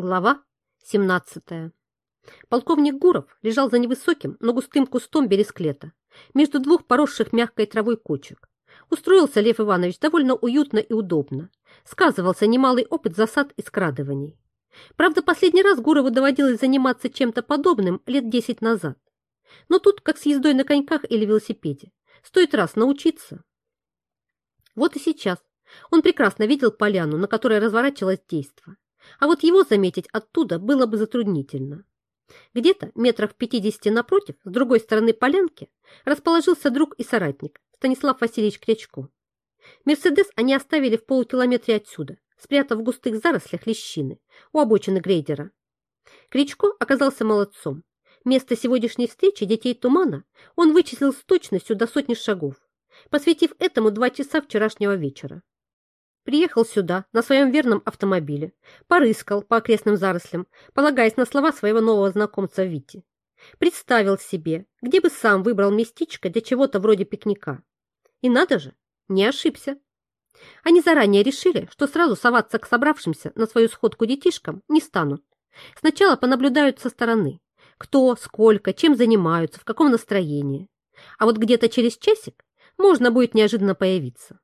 Глава 17. Полковник Гуров лежал за невысоким, но густым кустом бересклета, между двух поросших мягкой травой кочек. Устроился Лев Иванович довольно уютно и удобно. Сказывался немалый опыт засад и скрадываний. Правда, последний раз Гурову доводилось заниматься чем-то подобным лет десять назад. Но тут, как с ездой на коньках или велосипеде, стоит раз научиться. Вот и сейчас он прекрасно видел поляну, на которой разворачивалось действо а вот его заметить оттуда было бы затруднительно. Где-то метрах в пятидесяти напротив, с другой стороны полянки, расположился друг и соратник Станислав Васильевич Крячко. Мерседес они оставили в полукилометре отсюда, спрятав в густых зарослях лещины у обочины грейдера. Кричко оказался молодцом. Место сегодняшней встречи детей Тумана он вычислил с точностью до сотни шагов, посвятив этому два часа вчерашнего вечера. Приехал сюда на своем верном автомобиле, порыскал по окрестным зарослям, полагаясь на слова своего нового знакомца Вити. Представил себе, где бы сам выбрал местечко для чего-то вроде пикника. И надо же, не ошибся. Они заранее решили, что сразу соваться к собравшимся на свою сходку детишкам не станут. Сначала понаблюдают со стороны, кто, сколько, чем занимаются, в каком настроении. А вот где-то через часик можно будет неожиданно появиться.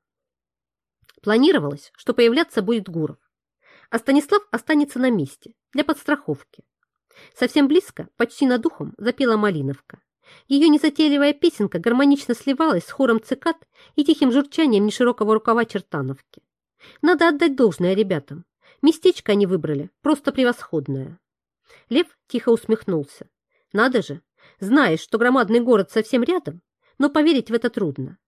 Планировалось, что появляться будет Гуров, а Станислав останется на месте для подстраховки. Совсем близко, почти над ухом, запела Малиновка. Ее незатейливая песенка гармонично сливалась с хором цикад и тихим журчанием неширокого рукава чертановки. Надо отдать должное ребятам. Местечко они выбрали, просто превосходное. Лев тихо усмехнулся. Надо же, знаешь, что громадный город совсем рядом, но поверить в это трудно.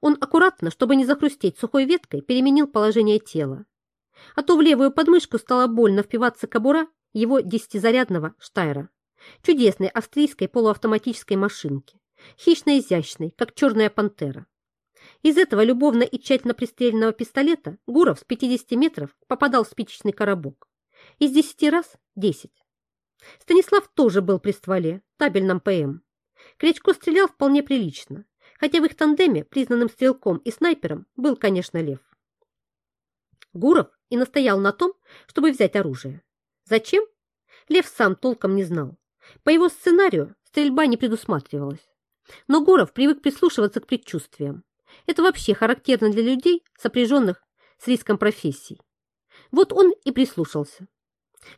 Он аккуратно, чтобы не захрустеть сухой веткой, переменил положение тела. А то в левую подмышку стало больно впиваться кобура его десятизарядного Штайра, чудесной австрийской полуавтоматической машинки, хищно-изящной, как черная пантера. Из этого любовно и тщательно пристреленного пистолета Гуров с 50 метров попадал в спичечный коробок. Из 10 раз 10. Станислав тоже был при стволе, табельном ПМ. Кречко стрелял вполне прилично, хотя в их тандеме признанным стрелком и снайпером был, конечно, Лев. Гуров и настоял на том, чтобы взять оружие. Зачем? Лев сам толком не знал. По его сценарию стрельба не предусматривалась. Но Гуров привык прислушиваться к предчувствиям. Это вообще характерно для людей, сопряженных с риском профессий. Вот он и прислушался.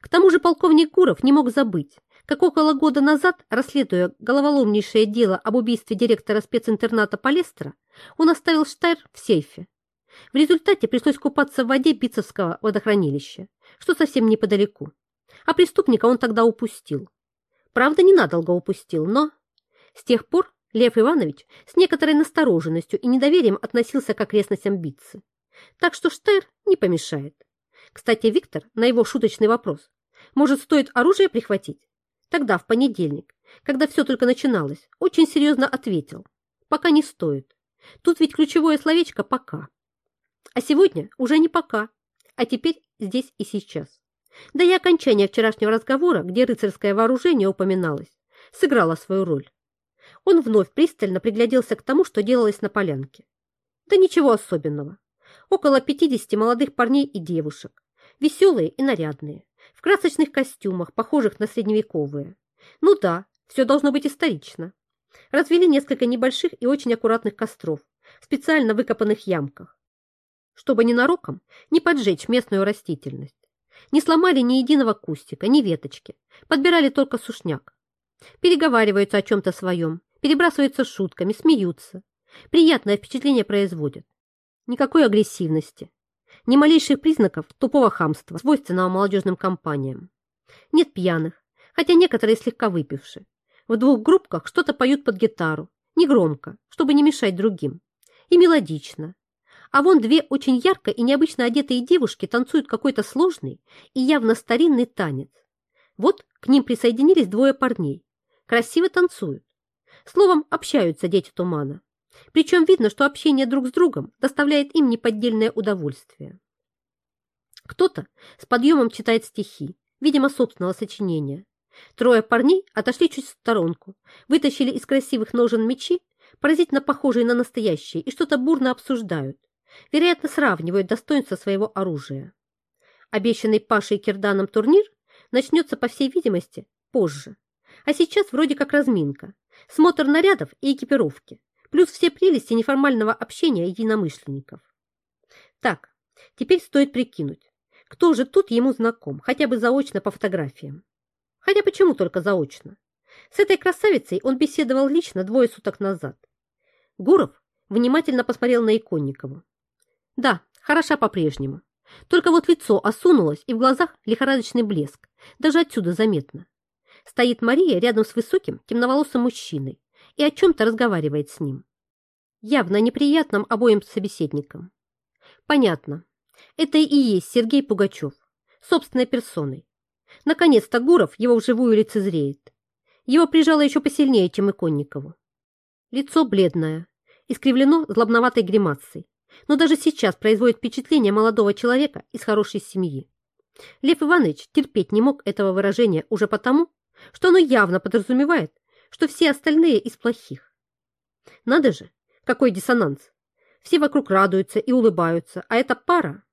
К тому же полковник Гуров не мог забыть, как около года назад, расследуя головоломнейшее дело об убийстве директора специнтерната Палестра, он оставил Штайр в сейфе. В результате пришлось купаться в воде Бицевского водохранилища, что совсем неподалеку. А преступника он тогда упустил. Правда, ненадолго упустил, но... С тех пор Лев Иванович с некоторой настороженностью и недоверием относился к окрестностям Битцы. Так что Штайр не помешает. Кстати, Виктор на его шуточный вопрос, может, стоит оружие прихватить? Тогда, в понедельник, когда все только начиналось, очень серьезно ответил. Пока не стоит. Тут ведь ключевое словечко «пока». А сегодня уже не «пока», а теперь здесь и сейчас. Да и окончание вчерашнего разговора, где рыцарское вооружение упоминалось, сыграло свою роль. Он вновь пристально пригляделся к тому, что делалось на полянке. Да ничего особенного. Около 50 молодых парней и девушек, веселые и нарядные, в красочных костюмах, похожих на средневековые. Ну да, все должно быть исторично. Развели несколько небольших и очень аккуратных костров в специально выкопанных ямках, чтобы ненароком не поджечь местную растительность. Не сломали ни единого кустика, ни веточки, подбирали только сушняк. Переговариваются о чем-то своем, перебрасываются шутками, смеются. Приятное впечатление производят. Никакой агрессивности, ни малейших признаков тупого хамства, свойственного молодежным компаниям. Нет пьяных, хотя некоторые слегка выпившие. В двух группках что-то поют под гитару, негромко, чтобы не мешать другим, и мелодично. А вон две очень ярко и необычно одетые девушки танцуют какой-то сложный и явно старинный танец. Вот к ним присоединились двое парней. Красиво танцуют. Словом, общаются дети тумана. Причем видно, что общение друг с другом доставляет им неподдельное удовольствие. Кто-то с подъемом читает стихи, видимо, собственного сочинения. Трое парней отошли чуть в сторонку, вытащили из красивых ножен мечи, поразительно похожие на настоящие, и что-то бурно обсуждают. Вероятно, сравнивают достоинство своего оружия. Обещанный Пашей и Кирданом турнир начнется, по всей видимости, позже. А сейчас вроде как разминка, смотр нарядов и экипировки, плюс все прелести неформального общения единомышленников. Так, теперь стоит прикинуть, кто же тут ему знаком, хотя бы заочно по фотографиям. Хотя почему только заочно? С этой красавицей он беседовал лично двое суток назад. Гуров внимательно посмотрел на Иконникову. Да, хороша по-прежнему. Только вот лицо осунулось, и в глазах лихорадочный блеск. Даже отсюда заметно. Стоит Мария рядом с высоким, темноволосым мужчиной и о чем-то разговаривает с ним. Явно неприятным обоим собеседникам. Понятно. Это и есть Сергей Пугачев, собственной персоной. Наконец-то Гуров его вживую лицезреет. Его прижало еще посильнее, чем Иконникову. Лицо бледное, искривлено злобноватой гримасой, но даже сейчас производит впечатление молодого человека из хорошей семьи. Лев Иванович терпеть не мог этого выражения уже потому, что оно явно подразумевает, что все остальные из плохих. Надо же, какой диссонанс. Все вокруг радуются и улыбаются, а эта пара...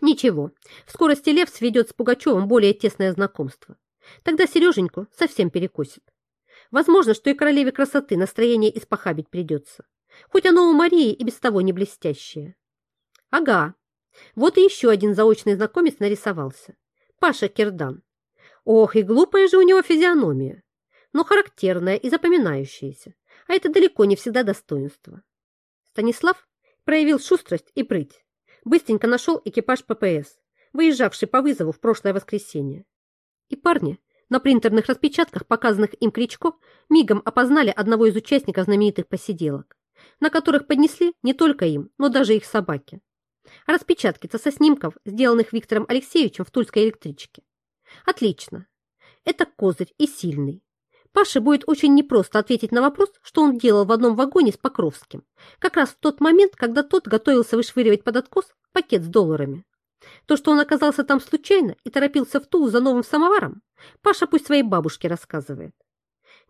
Ничего, в скорости Лев сведет с Пугачевым более тесное знакомство. Тогда Сереженьку совсем перекосит. Возможно, что и королеве красоты настроение испохабить придется. Хоть оно у Марии и без того не блестящее. Ага, вот и еще один заочный знакомец нарисовался. Паша Кирдан. Ох, и глупая же у него физиономия. Но характерная и запоминающаяся. А это далеко не всегда достоинство. Станислав проявил шустрость и прыть. Быстренько нашел экипаж ППС, выезжавший по вызову в прошлое воскресенье. И парни на принтерных распечатках, показанных им Кричко, мигом опознали одного из участников знаменитых посиделок, на которых поднесли не только им, но даже их собаки. Распечатки-то со снимков, сделанных Виктором Алексеевичем в Тульской электричке. Отлично. Это козырь и сильный. Паше будет очень непросто ответить на вопрос, что он делал в одном вагоне с Покровским, как раз в тот момент, когда тот готовился вышвыривать под откос пакет с долларами. То, что он оказался там случайно и торопился в Тулу за новым самоваром, Паша пусть своей бабушке рассказывает.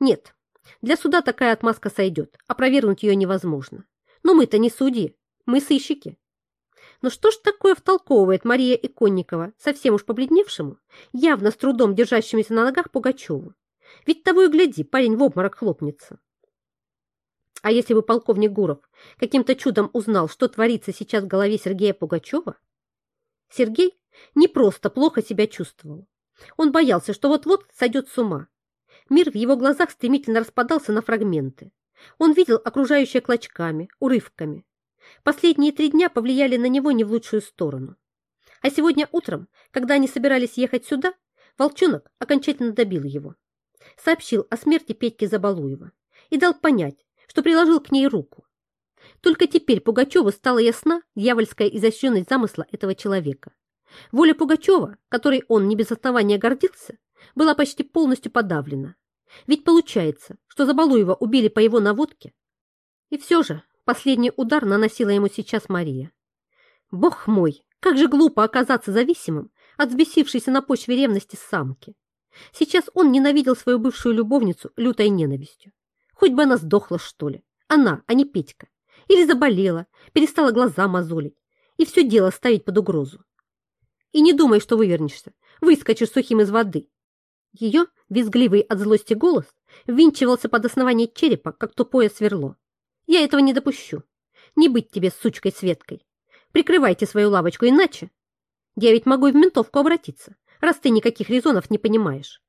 Нет, для суда такая отмазка сойдет, опровергнуть ее невозможно. Но мы-то не судьи, мы сыщики. Но что ж такое втолковывает Мария Иконникова, совсем уж побледневшему, явно с трудом держащемуся на ногах Пугачеву? Ведь того и гляди, парень в обморок хлопнется. А если бы полковник Гуров каким-то чудом узнал, что творится сейчас в голове Сергея Пугачева, Сергей не просто плохо себя чувствовал. Он боялся, что вот-вот сойдет с ума. Мир в его глазах стремительно распадался на фрагменты. Он видел окружающее клочками, урывками. Последние три дня повлияли на него не в лучшую сторону. А сегодня утром, когда они собирались ехать сюда, волчонок окончательно добил его. Сообщил о смерти Петьки Забалуева и дал понять, что приложил к ней руку. Только теперь Пугачеву стала ясна дьявольская изощренность замысла этого человека. Воля Пугачева, которой он не без основания гордился, была почти полностью подавлена. Ведь получается, что Забалуева убили по его наводке. И все же последний удар наносила ему сейчас Мария. Бог мой, как же глупо оказаться зависимым от взбесившейся на почве ревности самки. Сейчас он ненавидел свою бывшую любовницу лютой ненавистью. Хоть бы она сдохла, что ли. Она, а не Петька. Или заболела, перестала глаза мозолить. И все дело ставить под угрозу. И не думай, что вывернешься, выскочишь сухим из воды. Ее, визгливый от злости голос, ввинчивался под основание черепа, как тупое сверло. Я этого не допущу. Не быть тебе сучкой Светкой. Прикрывайте свою лавочку, иначе... Я ведь могу и в ментовку обратиться, раз ты никаких резонов не понимаешь.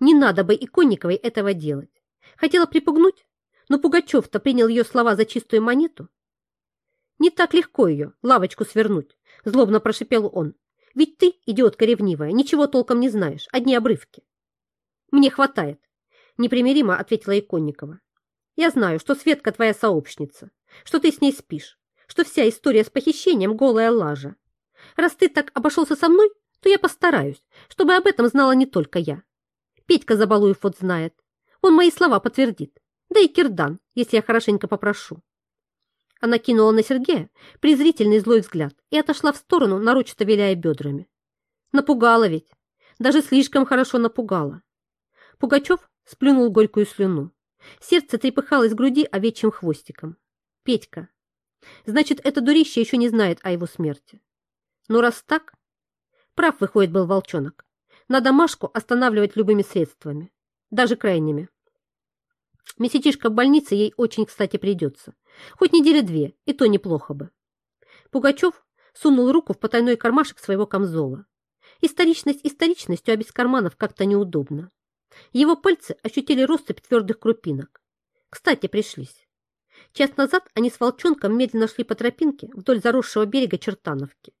Не надо бы Иконниковой этого делать. Хотела припугнуть, но Пугачев-то принял ее слова за чистую монету. Не так легко ее, лавочку свернуть, злобно прошипел он. Ведь ты, идиотка ревнивая, ничего толком не знаешь, одни обрывки. Мне хватает, непримиримо ответила Иконникова. Я знаю, что Светка твоя сообщница, что ты с ней спишь, что вся история с похищением голая лажа. Раз ты так обошелся со мной, то я постараюсь, чтобы об этом знала не только я. Петька Забалуев вот знает. Он мои слова подтвердит. Да и Кирдан, если я хорошенько попрошу. Она кинула на Сергея презрительный злой взгляд и отошла в сторону, нарочито виляя бедрами. Напугала ведь. Даже слишком хорошо напугала. Пугачев сплюнул горькую слюну. Сердце трепыхалось в груди овечьим хвостиком. Петька. Значит, это дурище еще не знает о его смерти. Ну, раз так, прав выходит был волчонок. Надо Машку останавливать любыми средствами, даже крайними. Месячишка в больнице ей очень, кстати, придется. Хоть недели две, и то неплохо бы. Пугачев сунул руку в потайной кармашек своего камзола. Историчность историчностью, а без карманов как-то неудобно. Его пальцы ощутили россыпь твердых крупинок. Кстати, пришлись. Час назад они с волчонком медленно шли по тропинке вдоль заросшего берега Чертановки.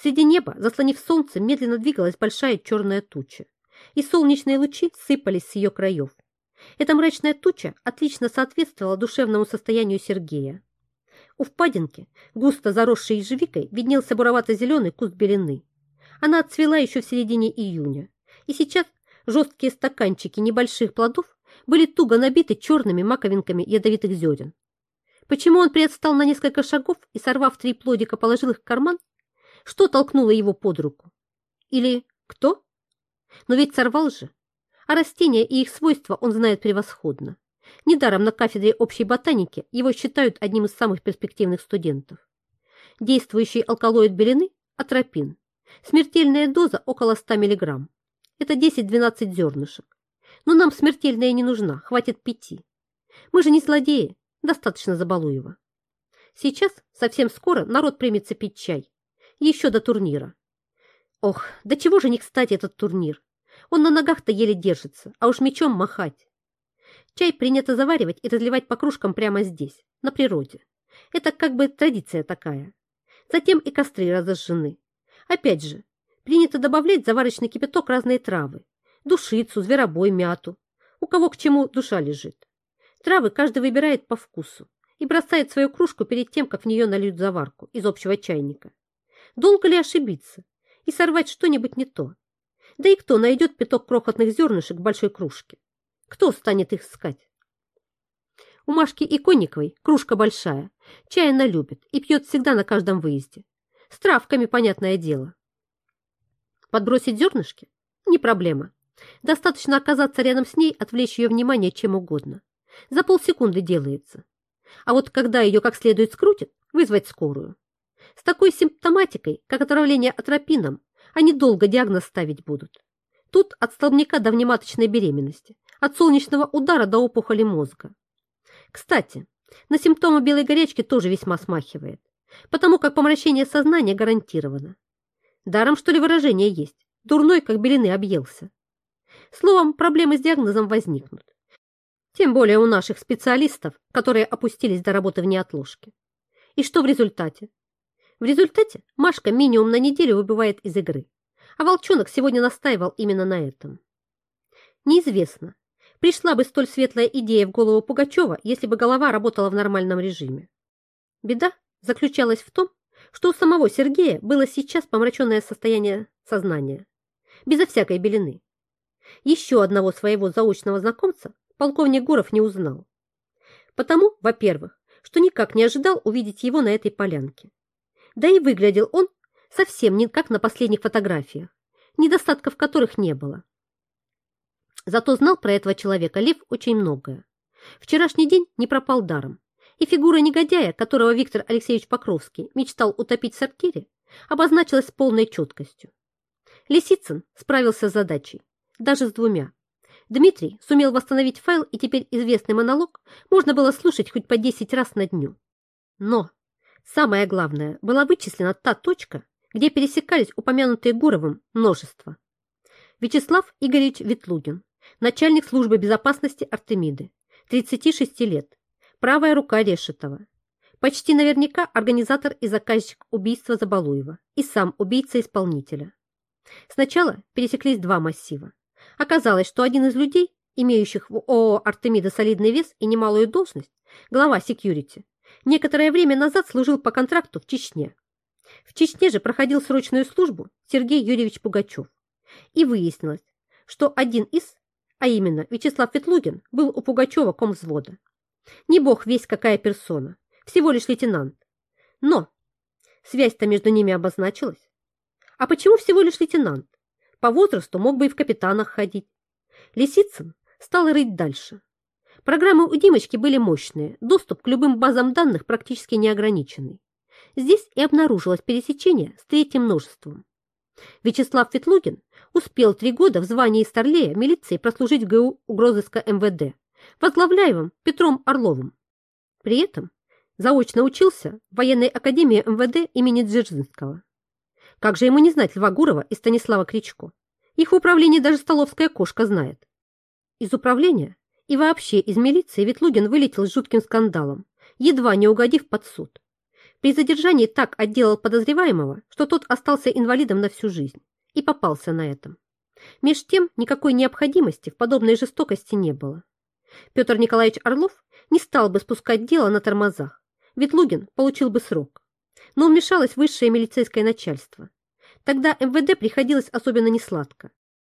Среди неба, заслонив солнце, медленно двигалась большая черная туча, и солнечные лучи сыпались с ее краев. Эта мрачная туча отлично соответствовала душевному состоянию Сергея. У впадинки, густо заросшей ежевикой, виднелся буровато-зеленый куст белины. Она отцвела еще в середине июня, и сейчас жесткие стаканчики небольших плодов были туго набиты черными маковинками ядовитых зерен. Почему он приотстал на несколько шагов и, сорвав три плодика, положил их в карман? Что толкнуло его под руку? Или кто? Но ведь сорвал же. А растения и их свойства он знает превосходно. Недаром на кафедре общей ботаники его считают одним из самых перспективных студентов. Действующий алкалоид белины – атропин. Смертельная доза около 100 мг. Это 10-12 зернышек. Но нам смертельная не нужна, хватит пяти. Мы же не злодеи, достаточно Забалуева. Сейчас, совсем скоро, народ примется пить чай. Еще до турнира. Ох, да чего же не кстати этот турнир? Он на ногах-то еле держится, а уж мечом махать. Чай принято заваривать и разливать по кружкам прямо здесь, на природе. Это как бы традиция такая. Затем и костры разожжены. Опять же, принято добавлять в заварочный кипяток разные травы. Душицу, зверобой, мяту. У кого к чему душа лежит. Травы каждый выбирает по вкусу и бросает свою кружку перед тем, как в нее нальют заварку из общего чайника. Долго ли ошибиться и сорвать что-нибудь не то? Да и кто найдет пяток крохотных зернышек в большой кружке? Кто станет их искать? У Машки Иконниковой кружка большая, чай она любит и пьет всегда на каждом выезде. С травками, понятное дело. Подбросить зернышки? Не проблема. Достаточно оказаться рядом с ней, отвлечь ее внимание чем угодно. За полсекунды делается. А вот когда ее как следует скрутит, вызвать скорую. С такой симптоматикой, как отравление атропином, они долго диагноз ставить будут. Тут от столбняка до внематочной беременности, от солнечного удара до опухоли мозга. Кстати, на симптомы белой горячки тоже весьма смахивает, потому как помрачение сознания гарантировано. Даром, что ли, выражение есть. Дурной, как белины, объелся. Словом, проблемы с диагнозом возникнут. Тем более у наших специалистов, которые опустились до работы в неотложке. И что в результате? В результате Машка минимум на неделю выбывает из игры, а Волчонок сегодня настаивал именно на этом. Неизвестно, пришла бы столь светлая идея в голову Пугачева, если бы голова работала в нормальном режиме. Беда заключалась в том, что у самого Сергея было сейчас помраченное состояние сознания, безо всякой белины. Еще одного своего заочного знакомца полковник Гуров не узнал. Потому, во-первых, что никак не ожидал увидеть его на этой полянке. Да и выглядел он совсем не как на последних фотографиях, недостатков которых не было. Зато знал про этого человека Лев очень многое. Вчерашний день не пропал даром, и фигура негодяя, которого Виктор Алексеевич Покровский мечтал утопить в сортире, обозначилась полной четкостью. Лисицын справился с задачей, даже с двумя. Дмитрий сумел восстановить файл, и теперь известный монолог можно было слушать хоть по 10 раз на дню. Но Самое главное, была вычислена та точка, где пересекались упомянутые Гуровым множество. Вячеслав Игоревич Ветлугин, начальник службы безопасности Артемиды, 36 лет, правая рука Решетова. Почти наверняка организатор и заказчик убийства Забалуева и сам убийца исполнителя. Сначала пересеклись два массива. Оказалось, что один из людей, имеющих в ООО «Артемида» солидный вес и немалую должность, глава секьюрити, Некоторое время назад служил по контракту в Чечне. В Чечне же проходил срочную службу Сергей Юрьевич Пугачев. И выяснилось, что один из, а именно Вячеслав Ветлугин, был у Пугачева комвзвода. Не бог весь какая персона, всего лишь лейтенант. Но связь-то между ними обозначилась. А почему всего лишь лейтенант? По возрасту мог бы и в капитанах ходить. Лисицын стал рыть дальше. Программы у Димочки были мощные, доступ к любым базам данных практически неограниченный. Здесь и обнаружилось пересечение с третьим множеством. Вячеслав Ветлугин успел три года в звании старлея милиции прослужить в ГУ угрозыска МВД, возглавляемым Петром Орловым. При этом заочно учился в военной академии МВД имени Дзержинского. Как же ему не знать Льва Гурова и Станислава Кричко? Их в управлении даже столовская кошка знает. Из управления и вообще из милиции Ветлугин вылетел с жутким скандалом, едва не угодив под суд. При задержании так отделал подозреваемого, что тот остался инвалидом на всю жизнь и попался на этом. Меж тем никакой необходимости в подобной жестокости не было. Петр Николаевич Орлов не стал бы спускать дело на тормозах, Ветлугин получил бы срок. Но вмешалось высшее милицейское начальство. Тогда МВД приходилось особенно несладко.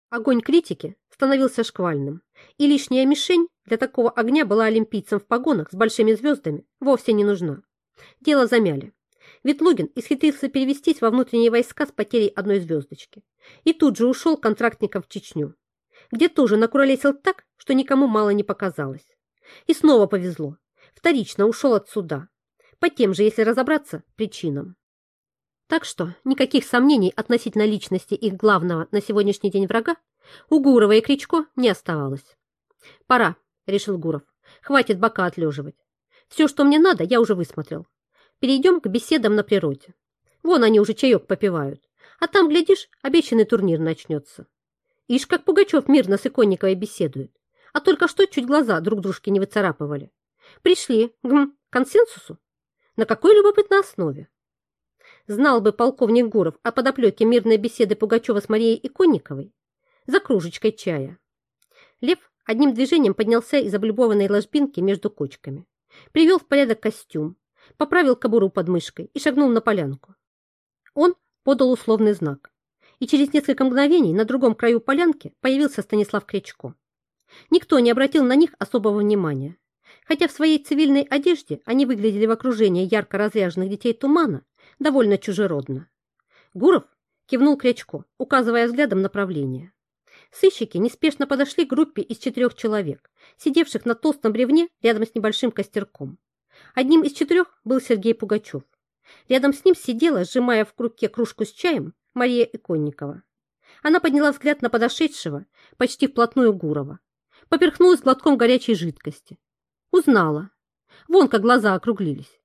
Огонь критики становился шквальным, и лишняя мишень для такого огня была олимпийцам в погонах с большими звездами вовсе не нужна. Дело замяли. Ветлугин исхитрился перевестись во внутренние войска с потерей одной звездочки. И тут же ушел контрактником в Чечню, где тоже накуролесил так, что никому мало не показалось. И снова повезло. Вторично ушел от суда. По тем же, если разобраться, причинам. Так что никаких сомнений относительно личности их главного на сегодняшний день врага у Гурова и Кричко не оставалось. «Пора», — решил Гуров. «Хватит бока отлеживать. Все, что мне надо, я уже высмотрел. Перейдем к беседам на природе. Вон они уже чаек попивают. А там, глядишь, обещанный турнир начнется. Ишь, как Пугачев мирно с Иконниковой беседует. А только что чуть глаза друг дружке не выцарапывали. Пришли гм, к консенсусу. На какой любопытной основе? Знал бы полковник Гуров о подоплеке мирной беседы Пугачева с Марией Иконниковой за кружечкой чая. Лев одним движением поднялся из облюбованной ложбинки между кочками привел в порядок костюм, поправил кобуру под мышкой и шагнул на полянку. Он подал условный знак, и через несколько мгновений на другом краю полянки появился Станислав Кречко. Никто не обратил на них особого внимания, хотя в своей цивильной одежде они выглядели в окружении ярко разряженных детей тумана довольно чужеродно. Гуров кивнул Крячко, указывая взглядом направление. Сыщики неспешно подошли к группе из четырех человек, сидевших на толстом бревне рядом с небольшим костерком. Одним из четырех был Сергей Пугачев. Рядом с ним сидела, сжимая в круге кружку с чаем, Мария Иконникова. Она подняла взгляд на подошедшего, почти вплотную Гурова. Поперхнулась глотком горячей жидкости. Узнала. Вон как глаза округлились.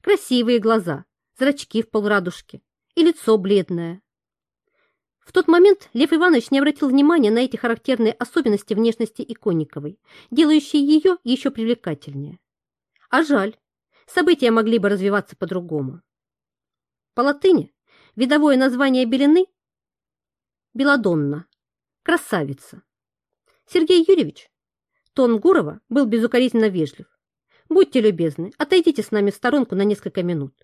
Красивые глаза, зрачки в полрадужке и лицо бледное. В тот момент Лев Иванович не обратил внимания на эти характерные особенности внешности Иконниковой, делающие ее еще привлекательнее. А жаль, события могли бы развиваться по-другому. По латыни видовое название белины – Беладонна, красавица. Сергей Юрьевич, тон Гурова был безукоризненно вежлив. Будьте любезны, отойдите с нами в сторонку на несколько минут.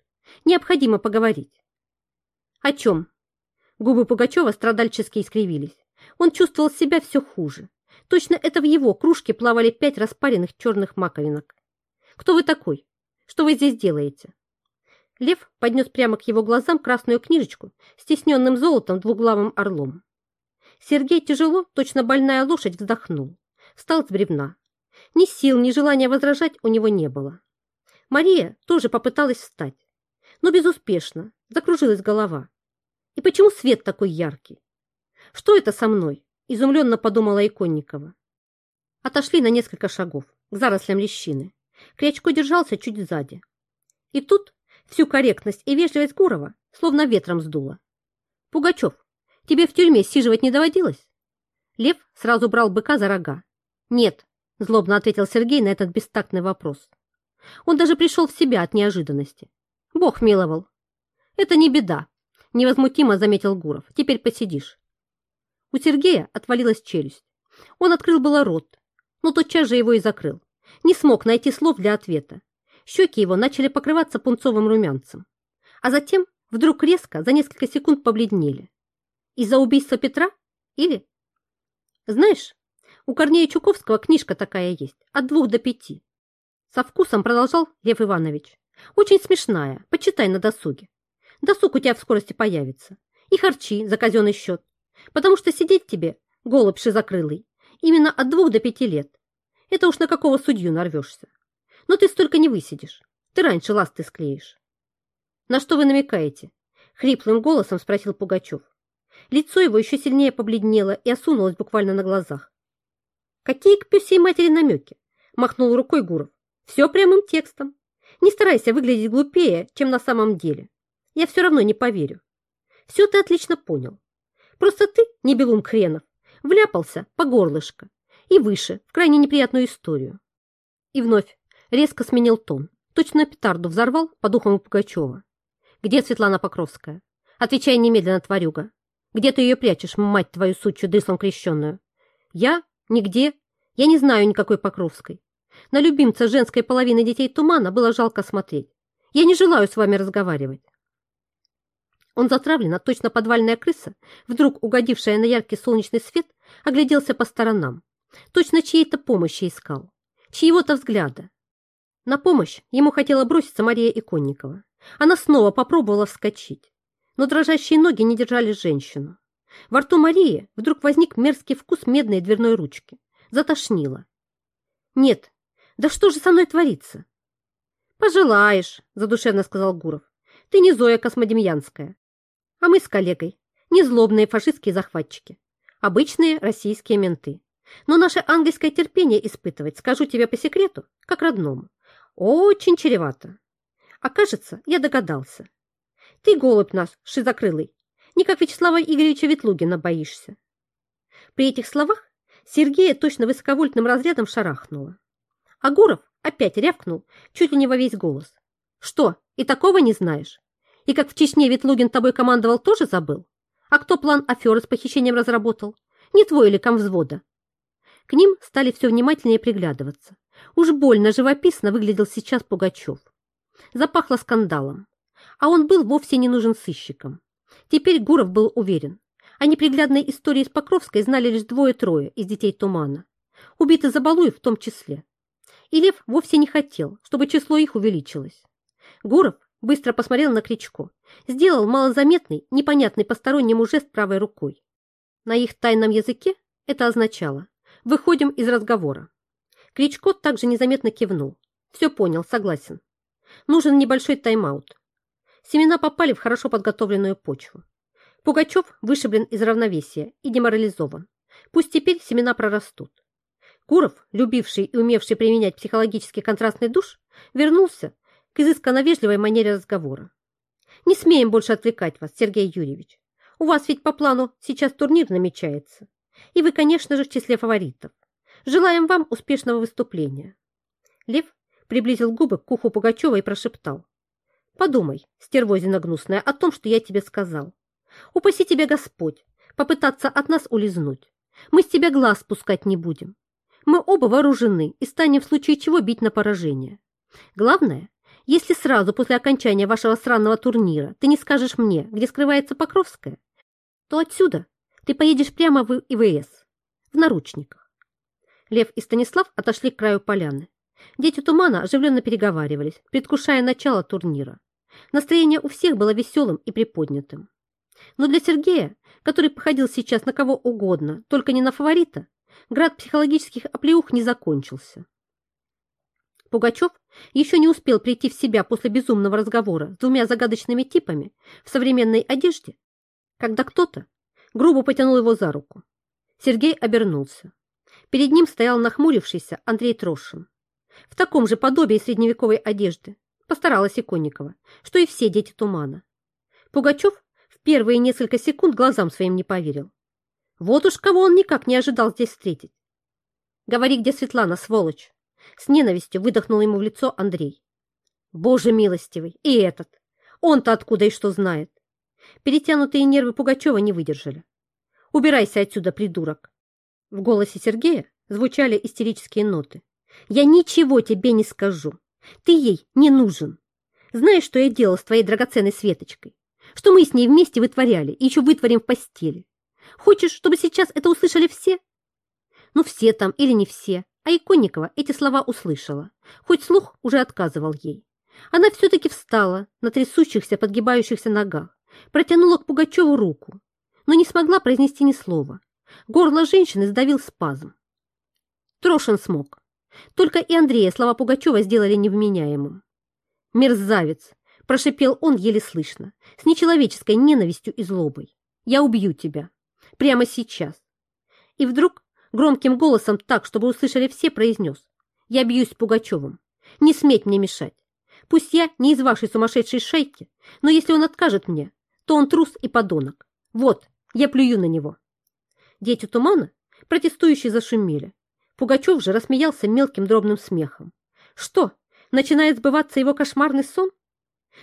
Необходимо поговорить. О чем? Губы Пугачева страдальчески искривились. Он чувствовал себя все хуже. Точно это в его кружке плавали пять распаренных черных маковинок. «Кто вы такой? Что вы здесь делаете?» Лев поднес прямо к его глазам красную книжечку с тисненным золотом двуглавым орлом. Сергей тяжело, точно больная лошадь, вздохнул. Встал с бревна. Ни сил, ни желания возражать у него не было. Мария тоже попыталась встать, но безуспешно, закружилась голова. И почему свет такой яркий? Что это со мной? Изумленно подумала Иконникова. Отошли на несколько шагов к зарослям лещины. Крячко держался чуть сзади. И тут всю корректность и вежливость Гурова словно ветром сдуло. «Пугачев, тебе в тюрьме сиживать не доводилось?» Лев сразу брал быка за рога. «Нет», – злобно ответил Сергей на этот бестактный вопрос. Он даже пришел в себя от неожиданности. Бог миловал. «Это не беда», невозмутимо заметил Гуров. Теперь посидишь. У Сергея отвалилась челюсть. Он открыл было рот, но тотчас же его и закрыл. Не смог найти слов для ответа. Щеки его начали покрываться пунцовым румянцем. А затем вдруг резко за несколько секунд побледнели. Из-за убийства Петра? Или? Знаешь, у Корнея Чуковского книжка такая есть, от двух до пяти. Со вкусом продолжал Лев Иванович. Очень смешная, почитай на досуге. Досуг у тебя в скорости появится. И харчи за казенный счет. Потому что сидеть тебе, голубь шизокрылый, именно от двух до пяти лет. Это уж на какого судью нарвешься. Но ты столько не высидишь. Ты раньше ласты склеишь. На что вы намекаете? Хриплым голосом спросил Пугачев. Лицо его еще сильнее побледнело и осунулось буквально на глазах. Какие к пёсей матери намеки? Махнул рукой Гуров. Все прямым текстом. Не старайся выглядеть глупее, чем на самом деле. Я все равно не поверю. Все ты отлично понял. Просто ты, не белун хренов, вляпался по горлышко и выше в крайне неприятную историю. И вновь резко сменил тон. Точно петарду взорвал по духам Пугачева. Где Светлана Покровская? Отвечай немедленно, тварюга. Где ты ее прячешь, мать твою сучью дыслом крещенную? Я? Нигде. Я не знаю никакой Покровской. На любимца женской половины детей Тумана было жалко смотреть. Я не желаю с вами разговаривать. Он затравленно, точно подвальная крыса, вдруг угодившая на яркий солнечный свет, огляделся по сторонам. Точно чьей-то помощи искал, чьего-то взгляда. На помощь ему хотела броситься Мария Иконникова. Она снова попробовала вскочить, но дрожащие ноги не держали женщину. Во рту Марии вдруг возник мерзкий вкус медной дверной ручки. Затошнило. «Нет, да что же со мной творится?» «Пожелаешь», — задушевно сказал Гуров. «Ты не Зоя Космодемьянская, а мы с коллегой не злобные фашистские захватчики, обычные российские менты. Но наше ангельское терпение испытывать, скажу тебе по секрету, как родному, очень чревато. А кажется, я догадался. Ты, голубь наш, шизокрылый, не как Вячеслава Игоревича Ветлугина боишься. При этих словах Сергея точно высоковольтным разрядом шарахнуло. А Гуров опять рявкнул, чуть ли не во весь голос. Что, и такого не знаешь? И как в Чечне Ветлугин тобой командовал, тоже забыл? А кто план аферы с похищением разработал? Не твой или комвзвода? К ним стали все внимательнее приглядываться. Уж больно живописно выглядел сейчас Пугачев. Запахло скандалом. А он был вовсе не нужен сыщикам. Теперь Гуров был уверен. О неприглядной истории с Покровской знали лишь двое-трое из детей Тумана. Убиты Забалуев в том числе. И Лев вовсе не хотел, чтобы число их увеличилось. Гуров Быстро посмотрел на Кричко. Сделал малозаметный, непонятный постороннему жест правой рукой. На их тайном языке это означало «выходим из разговора». Кричко также незаметно кивнул. Все понял, согласен. Нужен небольшой тайм-аут. Семена попали в хорошо подготовленную почву. Пугачев вышиблен из равновесия и деморализован. Пусть теперь семена прорастут. Куров, любивший и умевший применять психологический контрастный душ, вернулся к изысканно вежливой манере разговора. «Не смеем больше отвлекать вас, Сергей Юрьевич. У вас ведь по плану сейчас турнир намечается. И вы, конечно же, в числе фаворитов. Желаем вам успешного выступления». Лев приблизил губы к уху Пугачева и прошептал. «Подумай, стервозина гнусная, о том, что я тебе сказал. Упаси тебя Господь, попытаться от нас улизнуть. Мы с тебя глаз спускать не будем. Мы оба вооружены и станем в случае чего бить на поражение. Главное, если сразу после окончания вашего странного турнира ты не скажешь мне, где скрывается Покровская, то отсюда ты поедешь прямо в ИВС, в наручниках. Лев и Станислав отошли к краю поляны. Дети тумана оживленно переговаривались, предвкушая начало турнира. Настроение у всех было веселым и приподнятым. Но для Сергея, который походил сейчас на кого угодно, только не на фаворита, град психологических оплеух не закончился. Пугачев еще не успел прийти в себя после безумного разговора с двумя загадочными типами в современной одежде, когда кто-то грубо потянул его за руку. Сергей обернулся. Перед ним стоял нахмурившийся Андрей Трошин. В таком же подобии средневековой одежды постаралась Иконникова, что и все дети тумана. Пугачев в первые несколько секунд глазам своим не поверил. Вот уж кого он никак не ожидал здесь встретить. «Говори, где Светлана, сволочь!» С ненавистью выдохнул ему в лицо Андрей. Боже милостивый, и этот! Он-то откуда и что знает? Перетянутые нервы Пугачева не выдержали. «Убирайся отсюда, придурок!» В голосе Сергея звучали истерические ноты. «Я ничего тебе не скажу. Ты ей не нужен. Знаешь, что я делал с твоей драгоценной Светочкой? Что мы с ней вместе вытворяли и еще вытворим в постели? Хочешь, чтобы сейчас это услышали все? Ну, все там или не все, а Иконникова эти слова услышала, хоть слух уже отказывал ей. Она все-таки встала на трясущихся, подгибающихся ногах, протянула к Пугачеву руку, но не смогла произнести ни слова. Горло женщины сдавил спазм. Трошин смог. Только и Андрея слова Пугачева сделали невменяемым. Мерзавец! Прошипел он еле слышно, с нечеловеческой ненавистью и злобой. «Я убью тебя. Прямо сейчас». И вдруг громким голосом так, чтобы услышали все, произнес. «Я бьюсь с Пугачевым. Не сметь мне мешать. Пусть я не из вашей сумасшедшей шайки, но если он откажет мне, то он трус и подонок. Вот, я плюю на него». Дети тумана, протестующие, зашумели. Пугачев же рассмеялся мелким дробным смехом. Что, начинает сбываться его кошмарный сон?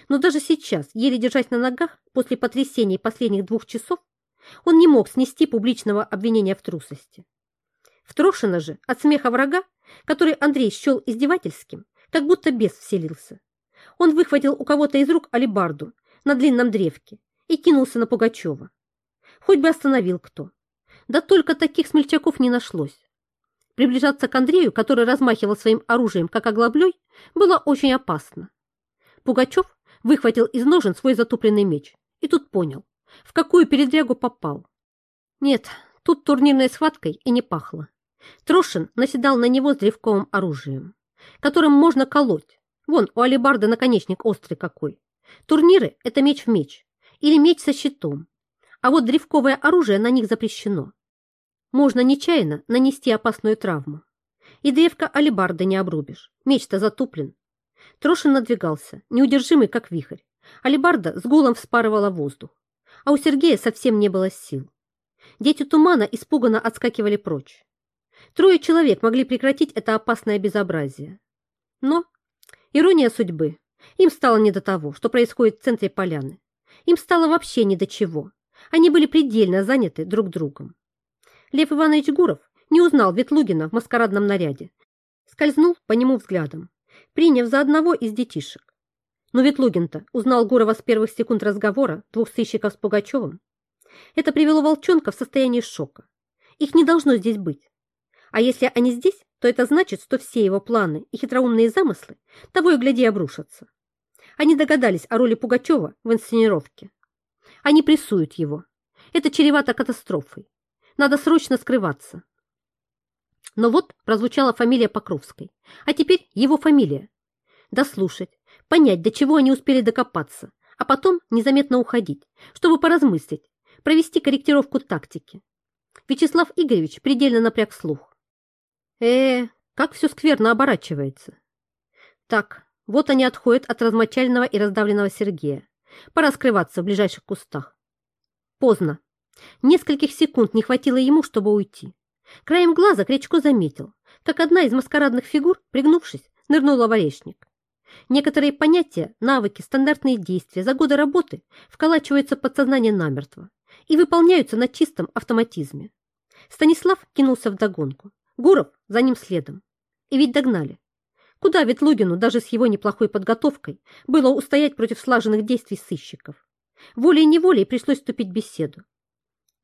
Но даже сейчас, еле держась на ногах после потрясений последних двух часов, он не мог снести публичного обвинения в трусости. В Трошина же от смеха врага, который Андрей счел издевательским, как будто бес вселился. Он выхватил у кого-то из рук алебарду на длинном древке и кинулся на Пугачева. Хоть бы остановил кто. Да только таких смельчаков не нашлось. Приближаться к Андрею, который размахивал своим оружием, как оглоблей, было очень опасно. Пугачев выхватил из ножен свой затупленный меч и тут понял, в какую передрягу попал. Нет, тут турнирной схваткой и не пахло. Трошин наседал на него с древковым оружием, которым можно колоть. Вон, у алебарды наконечник острый какой. Турниры – это меч в меч или меч со щитом, а вот древковое оружие на них запрещено. Можно нечаянно нанести опасную травму. И древко алебарды не обрубишь, меч-то затуплен, Трошин надвигался, неудержимый, как вихрь. Алибарда с гулом вспарывала воздух. А у Сергея совсем не было сил. Дети тумана испуганно отскакивали прочь. Трое человек могли прекратить это опасное безобразие. Но, ирония судьбы, им стало не до того, что происходит в центре поляны. Им стало вообще не до чего. Они были предельно заняты друг другом. Лев Иванович Гуров не узнал Ветлугина в маскарадном наряде. Скользнул по нему взглядом приняв за одного из детишек. Но Ветлугин-то узнал Гурова с первых секунд разговора двух сыщиков с Пугачевым. Это привело волчонка в состояние шока. Их не должно здесь быть. А если они здесь, то это значит, что все его планы и хитроумные замыслы того и гляди обрушатся. Они догадались о роли Пугачева в инсценировке. Они прессуют его. Это чревато катастрофой. Надо срочно скрываться. Но вот прозвучала фамилия Покровской, а теперь его фамилия. Дослушать, понять, до чего они успели докопаться, а потом незаметно уходить, чтобы поразмыслить, провести корректировку тактики. Вячеслав Игоревич предельно напряг слух. Э как все скверно оборачивается. Так, вот они отходят от размочального и раздавленного Сергея. Пора скрываться в ближайших кустах. Поздно. Нескольких секунд не хватило ему, чтобы уйти. Краем глаза Кречко заметил, как одна из маскарадных фигур, пригнувшись, нырнула в орешник. Некоторые понятия, навыки, стандартные действия за годы работы вколачиваются в подсознание намертво и выполняются на чистом автоматизме. Станислав кинулся вдогонку. Гуров за ним следом. И ведь догнали. Куда Ветлугину, даже с его неплохой подготовкой, было устоять против слаженных действий сыщиков? Волей-неволей пришлось вступить в беседу.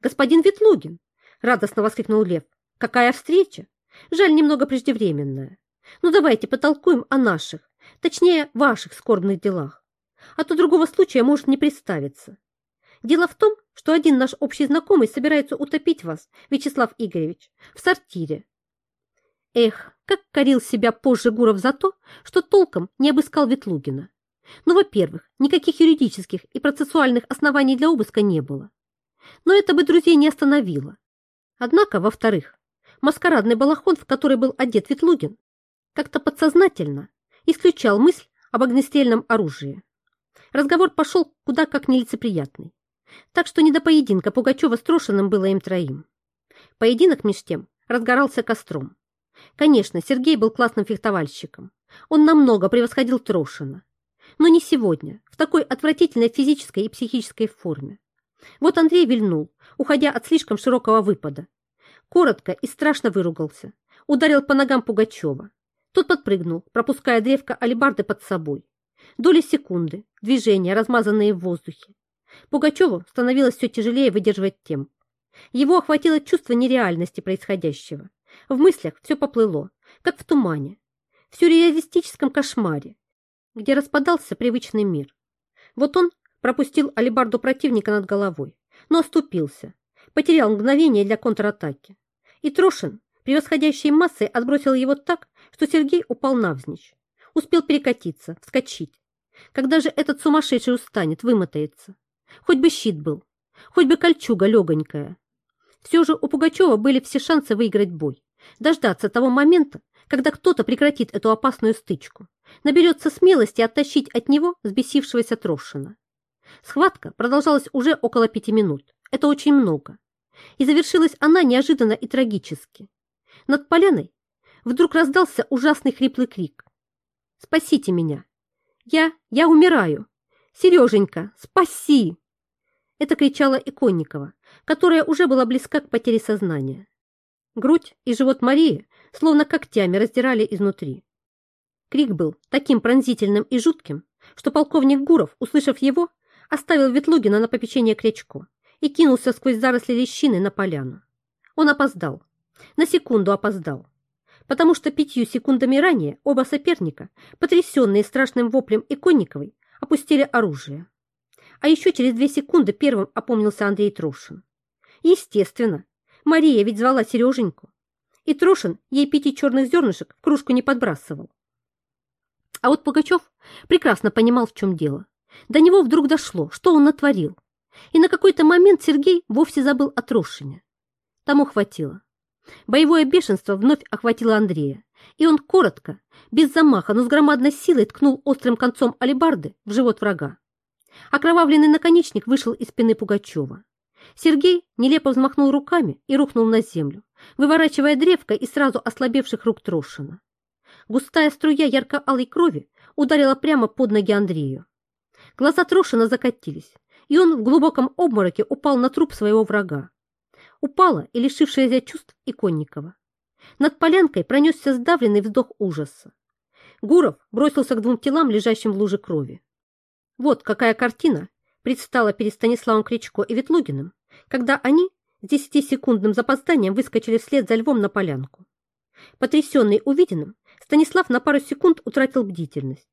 «Господин Ветлугин!» радостно воскликнул Лев. Какая встреча! Жаль, немного преждевременная. Ну давайте потолкуем о наших, точнее, ваших скорбных делах. А то другого случая может не представиться. Дело в том, что один наш общий знакомый собирается утопить вас, Вячеслав Игоревич, в сортире. Эх, как корил себя позже Гуров за то, что толком не обыскал Ветлугина. Ну, во-первых, никаких юридических и процессуальных оснований для обыска не было. Но это бы друзей не остановило. Однако, во-вторых, маскарадный балахон, в который был одет Ветлугин, как-то подсознательно исключал мысль об огнестрельном оружии. Разговор пошел куда как нелицеприятный. Так что не до поединка Пугачева с Трошиным было им троим. Поединок меж тем разгорался костром. Конечно, Сергей был классным фехтовальщиком. Он намного превосходил Трошина. Но не сегодня, в такой отвратительной физической и психической форме. Вот Андрей вильнул, уходя от слишком широкого выпада. Коротко и страшно выругался. Ударил по ногам Пугачева. Тот подпрыгнул, пропуская древко алебарды под собой. Доли секунды, движения, размазанные в воздухе. Пугачеву становилось все тяжелее выдерживать темп. Его охватило чувство нереальности происходящего. В мыслях все поплыло, как в тумане, в сюрреалистическом кошмаре, где распадался привычный мир. Вот он пропустил алебарду противника над головой, но оступился, потерял мгновение для контратаки. И Трошин, превосходящей массой, отбросил его так, что Сергей упал навзничь. Успел перекатиться, вскочить. Когда же этот сумасшедший устанет, вымотается? Хоть бы щит был, хоть бы кольчуга легонькая. Все же у Пугачева были все шансы выиграть бой, дождаться того момента, когда кто-то прекратит эту опасную стычку, наберется смелости оттащить от него взбесившегося Трошина. Схватка продолжалась уже около пяти минут. Это очень много. И завершилась она неожиданно и трагически. Над поляной вдруг раздался ужасный хриплый крик. «Спасите меня! Я, я умираю! Сереженька, спаси!» Это кричала Иконникова, которая уже была близка к потере сознания. Грудь и живот Марии словно когтями раздирали изнутри. Крик был таким пронзительным и жутким, что полковник Гуров, услышав его, оставил Ветлугина на попечение Крячко и кинулся сквозь заросли лещины на поляну. Он опоздал. На секунду опоздал. Потому что пятью секундами ранее оба соперника, потрясенные страшным воплем Иконниковой, опустили оружие. А еще через две секунды первым опомнился Андрей Трошин. Естественно, Мария ведь звала Сереженьку. И Трошин ей пяти черных зернышек в кружку не подбрасывал. А вот Пугачев прекрасно понимал, в чем дело. До него вдруг дошло, что он натворил. И на какой-то момент Сергей вовсе забыл о Трошине. Тому хватило. Боевое бешенство вновь охватило Андрея, и он коротко, без замаха, но с громадной силой ткнул острым концом алебарды в живот врага. Окровавленный наконечник вышел из спины Пугачева. Сергей нелепо взмахнул руками и рухнул на землю, выворачивая древко из сразу ослабевших рук Трошина. Густая струя ярко-алой крови ударила прямо под ноги Андрею. Глаза Трошина закатились, и он в глубоком обмороке упал на труп своего врага. Упала и лишившаяся чувств Иконникова. Над полянкой пронесся сдавленный вздох ужаса. Гуров бросился к двум телам, лежащим в луже крови. Вот какая картина предстала перед Станиславом Кричко и Ветлугиным, когда они с десятисекундным запозданием выскочили вслед за львом на полянку. Потрясенный увиденным, Станислав на пару секунд утратил бдительность.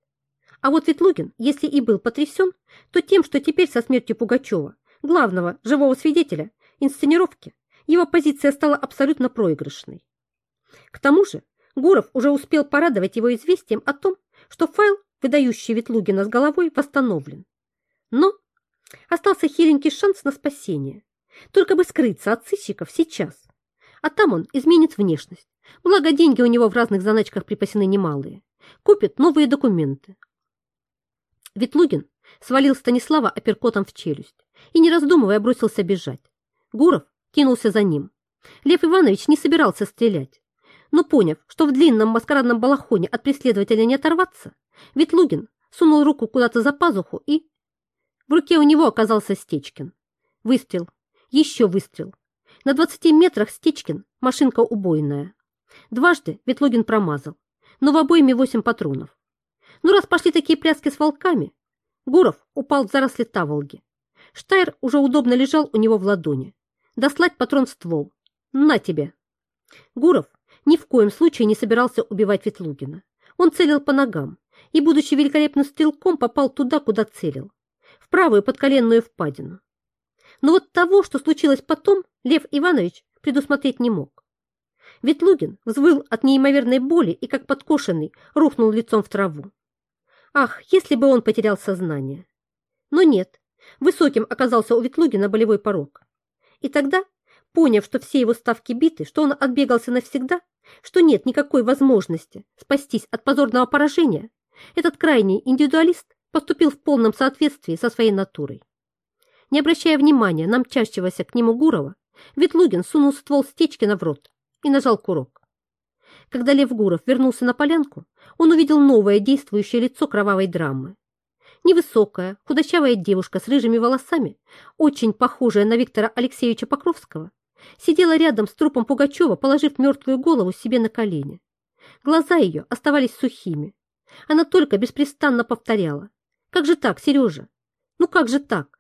А вот Ветлугин, если и был потрясен, то тем, что теперь со смертью Пугачева, главного живого свидетеля инсценировки, его позиция стала абсолютно проигрышной. К тому же Гуров уже успел порадовать его известием о том, что файл выдающий Ветлугина с головой, восстановлен. Но остался хиленький шанс на спасение. Только бы скрыться от сыщиков сейчас. А там он изменит внешность. Благо, деньги у него в разных заначках припасены немалые. Купит новые документы. Ветлугин свалил Станислава апперкотом в челюсть и, не раздумывая, бросился бежать. Гуров кинулся за ним. Лев Иванович не собирался стрелять, но, поняв, что в длинном маскарадном балахоне от преследователя не оторваться, Ветлугин сунул руку куда-то за пазуху и... В руке у него оказался Стечкин. Выстрел. Еще выстрел. На двадцати метрах Стечкин, машинка убойная. Дважды Ветлугин промазал, но в обойме восемь патронов. Ну, раз пошли такие пляски с волками, Гуров упал в заросли таволги. Штайр уже удобно лежал у него в ладони. Дослать патрон в ствол. На тебе. Гуров ни в коем случае не собирался убивать Ветлугина. Он целил по ногам, и, будучи великолепным стрелком, попал туда, куда целил, правую подколенную впадину. Но вот того, что случилось потом, Лев Иванович предусмотреть не мог. Ветлугин взвыл от неимоверной боли и, как подкошенный, рухнул лицом в траву. Ах, если бы он потерял сознание! Но нет, высоким оказался у Ветлугина болевой порог. И тогда, поняв, что все его ставки биты, что он отбегался навсегда, что нет никакой возможности спастись от позорного поражения, этот крайний индивидуалист поступил в полном соответствии со своей натурой. Не обращая внимания на мчащегося к нему Гурова, Ветлугин сунул ствол Стечкина в рот и нажал курок. Когда Лев Гуров вернулся на полянку, он увидел новое действующее лицо кровавой драмы. Невысокая, худощавая девушка с рыжими волосами, очень похожая на Виктора Алексеевича Покровского, сидела рядом с трупом Пугачева, положив мертвую голову себе на колени. Глаза ее оставались сухими, она только беспрестанно повторяла. «Как же так, Сережа? Ну как же так?